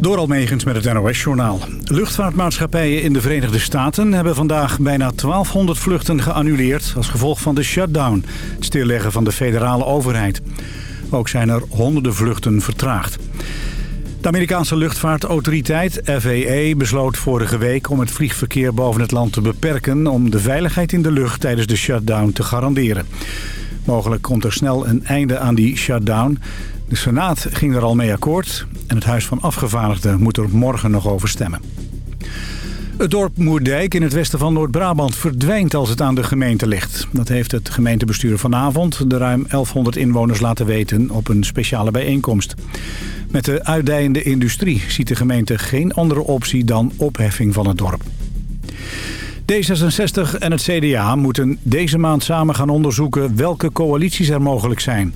Door Almegens met het NOS-journaal. Luchtvaartmaatschappijen in de Verenigde Staten hebben vandaag bijna 1200 vluchten geannuleerd... als gevolg van de shutdown, het stilleggen van de federale overheid. Ook zijn er honderden vluchten vertraagd. De Amerikaanse luchtvaartautoriteit, FAA, besloot vorige week om het vliegverkeer boven het land te beperken... om de veiligheid in de lucht tijdens de shutdown te garanderen. Mogelijk komt er snel een einde aan die shutdown. De Senaat ging er al mee akkoord en het Huis van Afgevaardigden moet er morgen nog over stemmen. Het dorp Moerdijk in het westen van Noord-Brabant verdwijnt als het aan de gemeente ligt. Dat heeft het gemeentebestuur vanavond de ruim 1100 inwoners laten weten op een speciale bijeenkomst. Met de uitdijende industrie ziet de gemeente geen andere optie dan opheffing van het dorp. D66 en het CDA moeten deze maand samen gaan onderzoeken welke coalities er mogelijk zijn.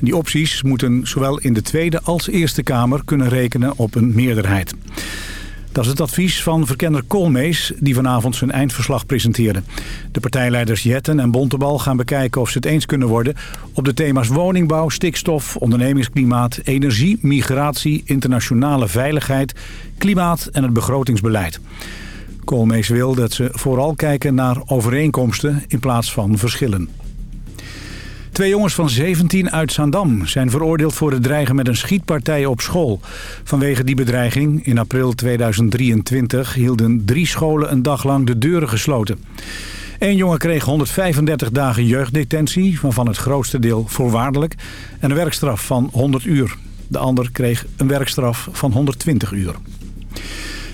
Die opties moeten zowel in de Tweede als Eerste Kamer kunnen rekenen op een meerderheid. Dat is het advies van verkenner Koolmees, die vanavond zijn eindverslag presenteerde. De partijleiders Jetten en Bontebal gaan bekijken of ze het eens kunnen worden... op de thema's woningbouw, stikstof, ondernemingsklimaat, energie, migratie... internationale veiligheid, klimaat en het begrotingsbeleid. Koolmees wil dat ze vooral kijken naar overeenkomsten in plaats van verschillen. Twee jongens van 17 uit Zaandam zijn veroordeeld voor het dreigen met een schietpartij op school. Vanwege die bedreiging in april 2023 hielden drie scholen een dag lang de deuren gesloten. Eén jongen kreeg 135 dagen jeugddetentie, waarvan het grootste deel voorwaardelijk, en een werkstraf van 100 uur. De ander kreeg een werkstraf van 120 uur.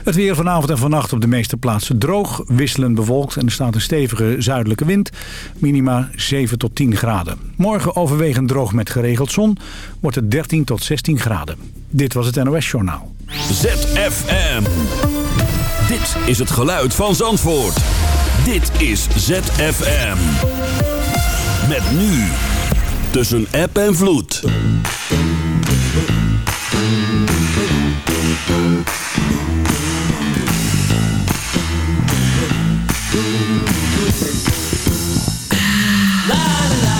Het weer vanavond en vannacht op de meeste plaatsen droog, wisselend bewolkt en er staat een stevige zuidelijke wind. Minima 7 tot 10 graden. Morgen overwegend droog met geregeld zon, wordt het 13 tot 16 graden. Dit was het NOS Journaal. ZFM. Dit is het geluid van Zandvoort. Dit is ZFM. Met nu. Tussen app en vloed. la la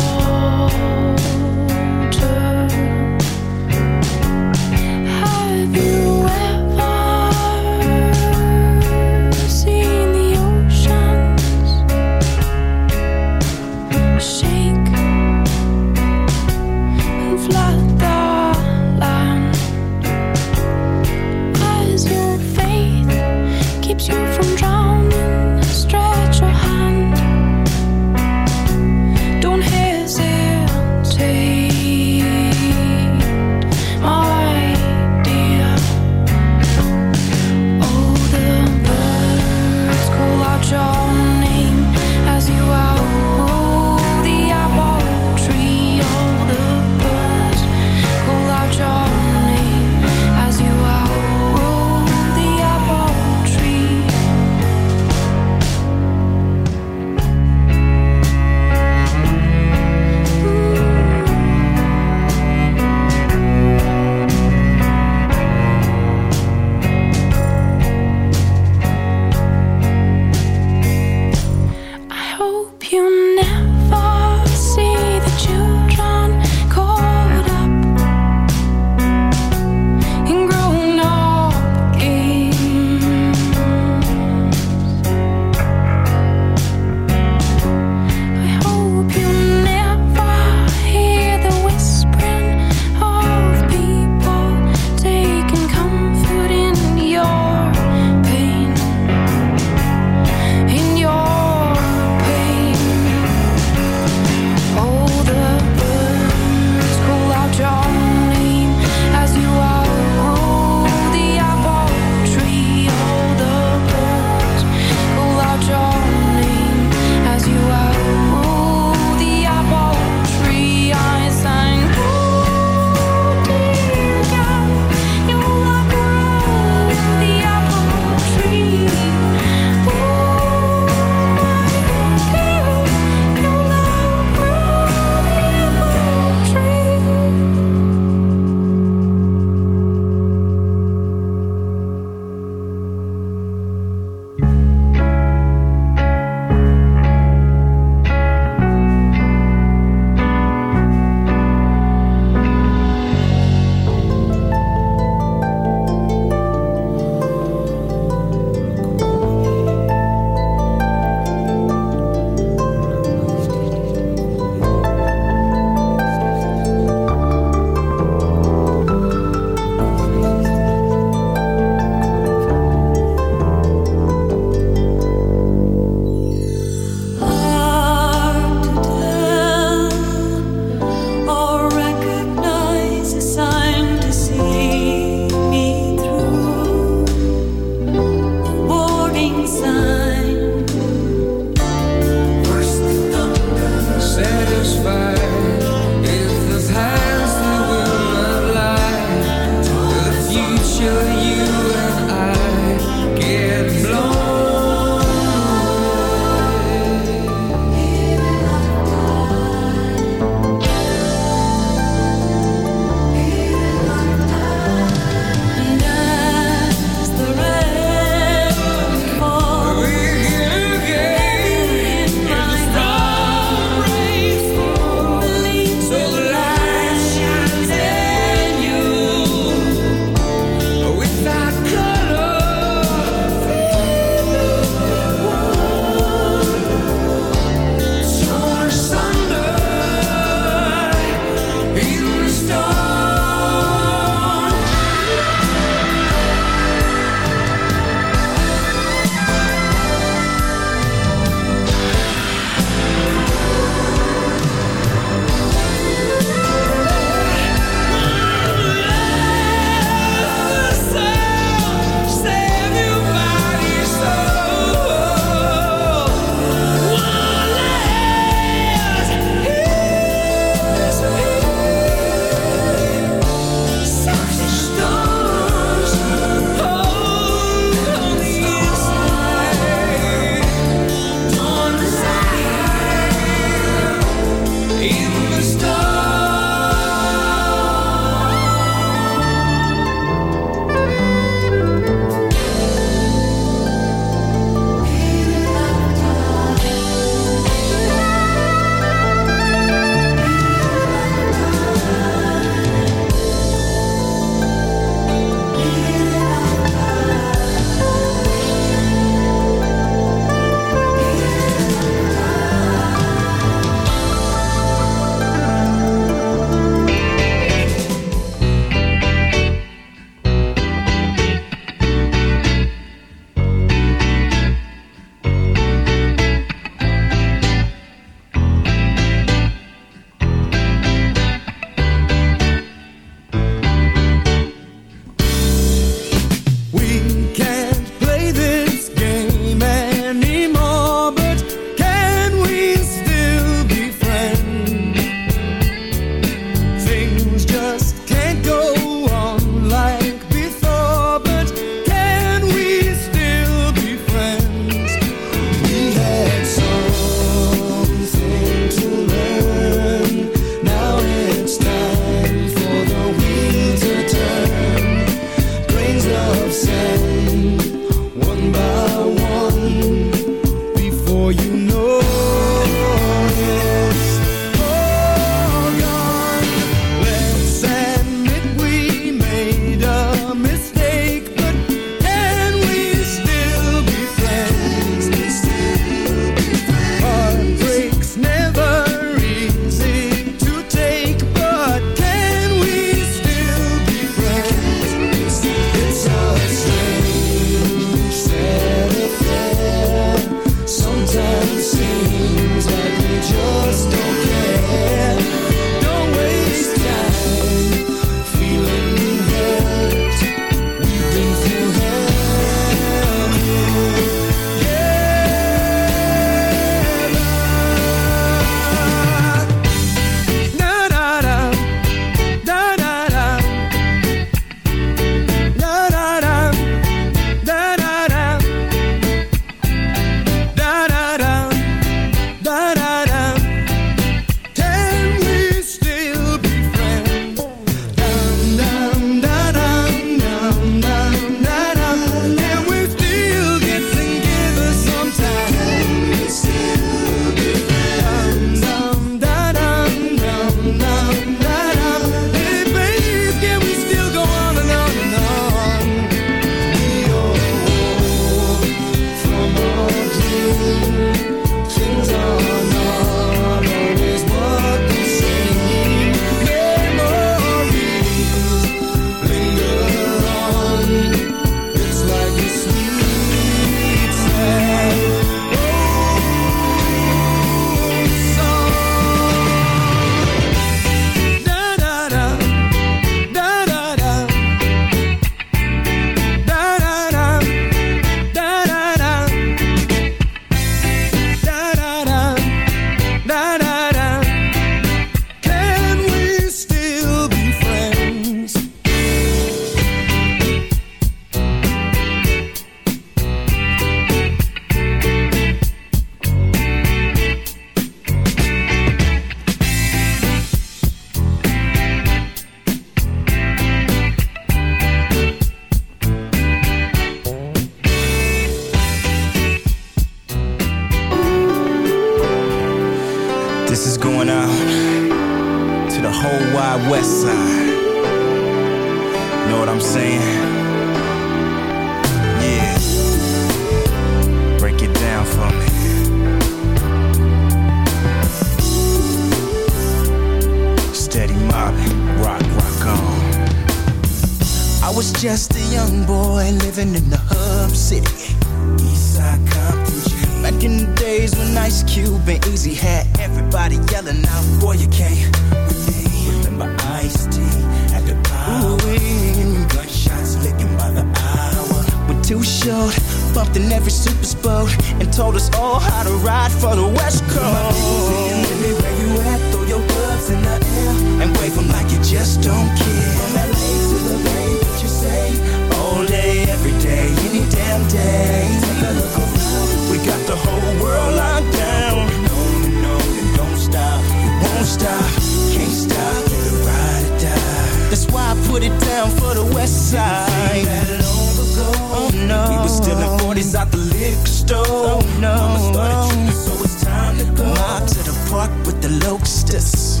Locusts.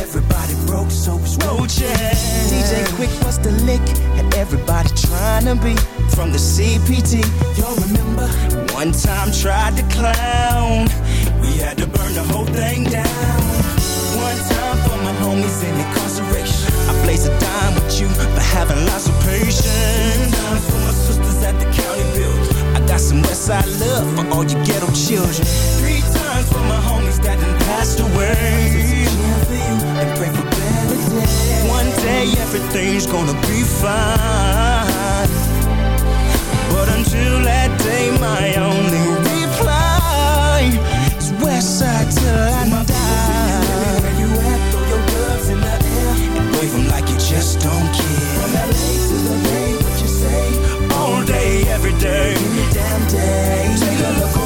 Everybody broke, so it's roaches. DJ Quik was the lick, and everybody trying to be from the CPT. Y'all remember? One time tried to clown. We had to burn the whole thing down. One time for my homies in incarceration. I blaze a dime with you for having lots of patience. Times for my sisters at the county build. I got some Westside love for all you ghetto children. Three times for my homies that passed away. One day everything's gonna be fine. But until that day, my only reply is Westside till I die. Where you at? Throw your gloves in the air and wave 'em like you just don't care. From LA to the Bay, what you say? All day, every day, any damn day. Take a look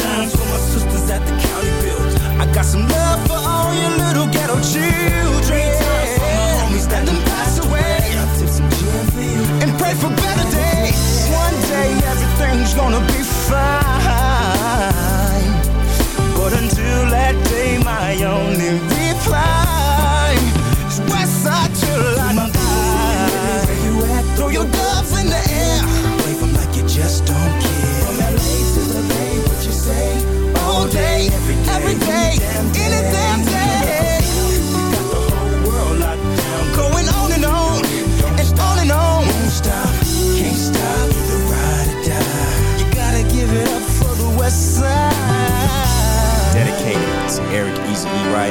Two times for my sisters at the county build. I got some love for all your little ghetto children. For my homies that done passed away. I tip some gin for you and pray for better days. One day everything's gonna be fine. But until that day, my only reply is Westside till I die. Throw your And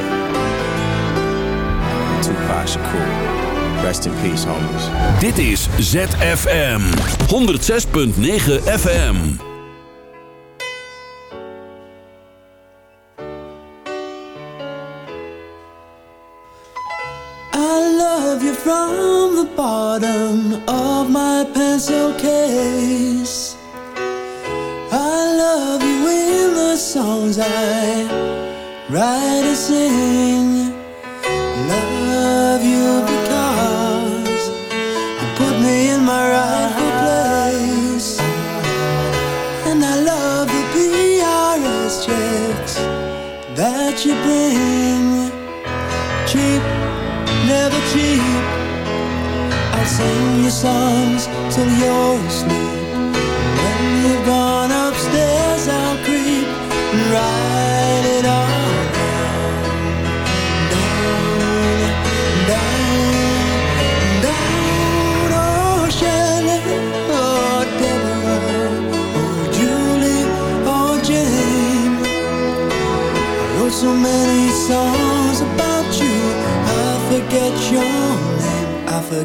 Tupac Shakur. Rest in peace, homies. Dit is ZFM 106.9 FM. I love you from the bottom of my pencil case. I love you in the songs I write and sing.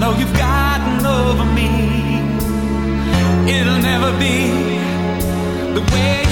know you've gotten over me. It'll never be the way.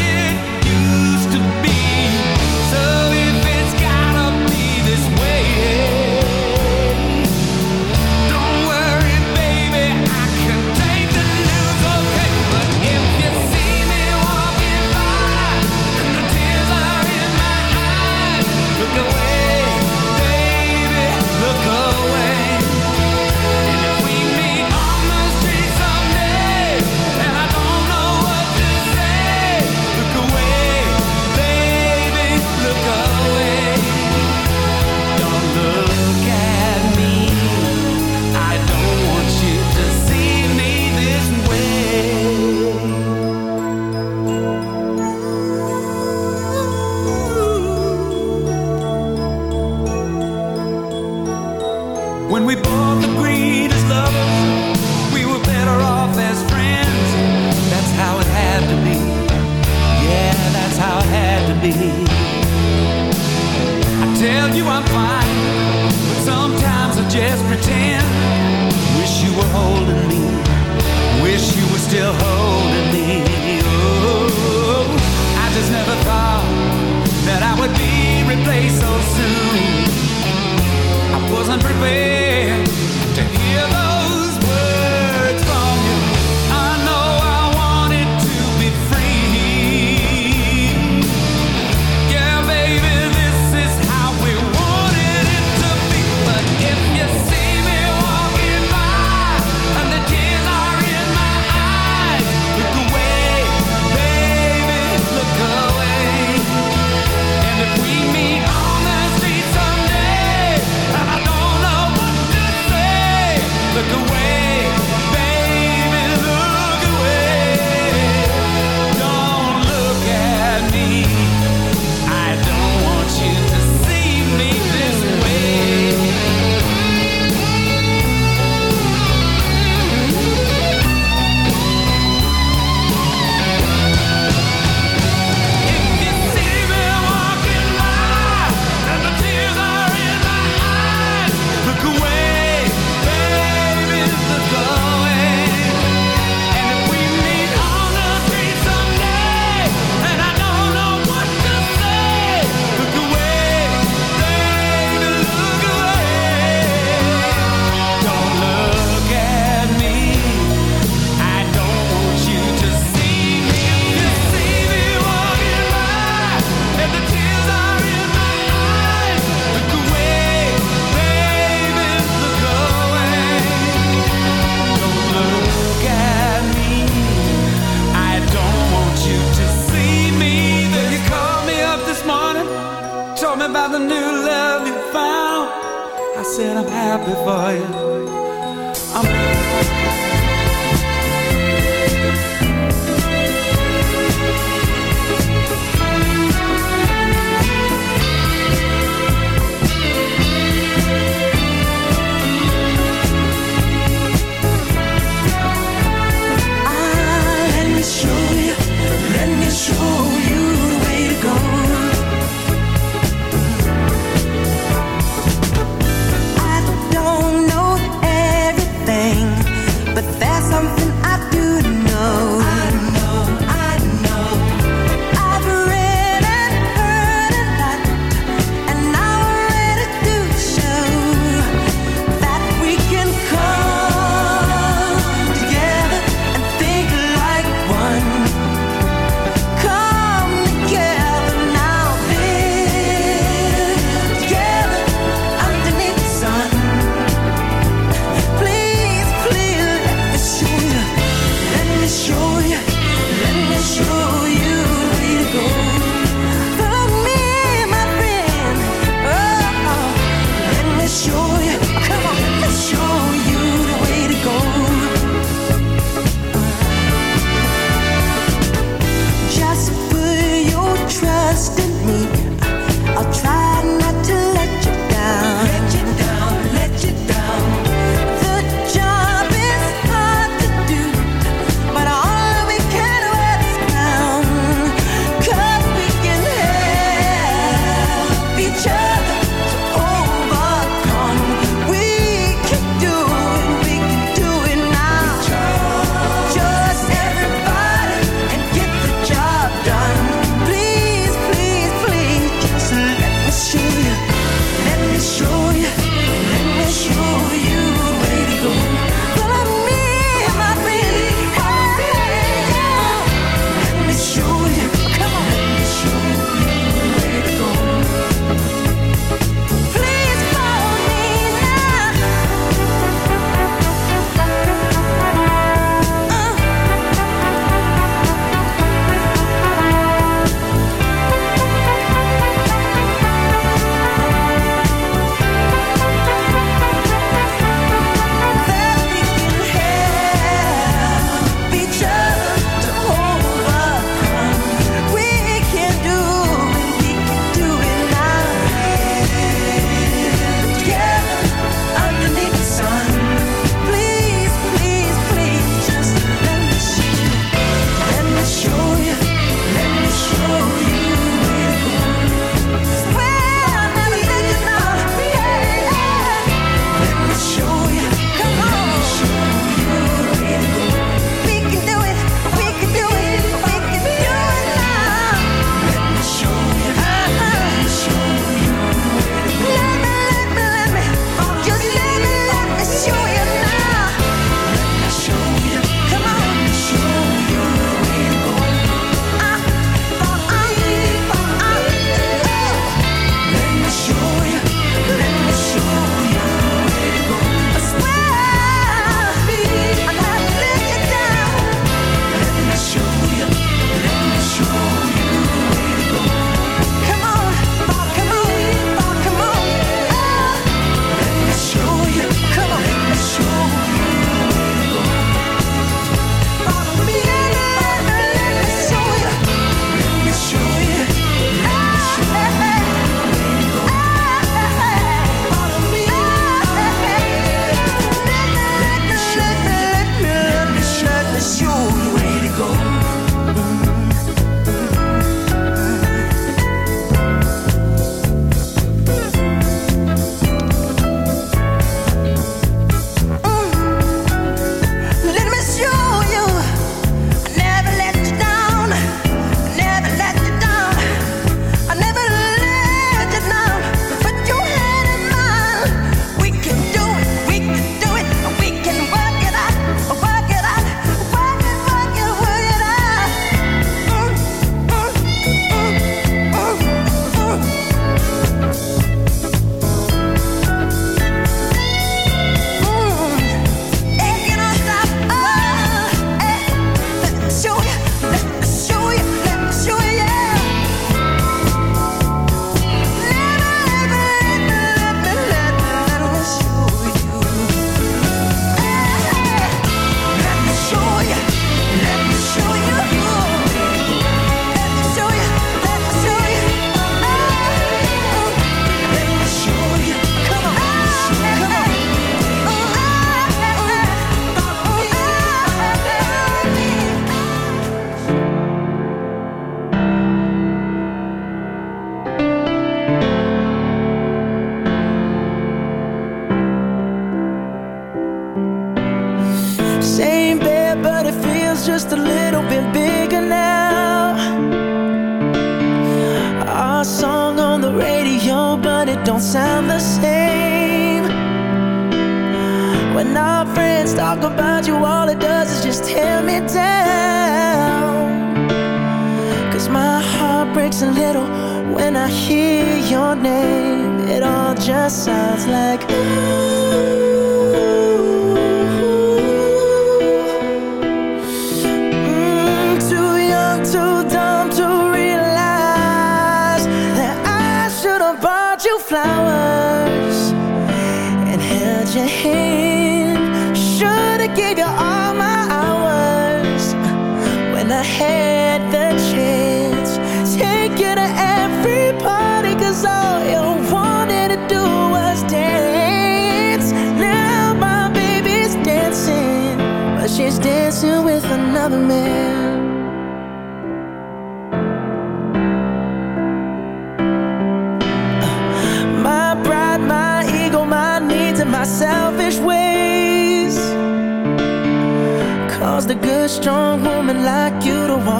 Dancing, but she's dancing with another man.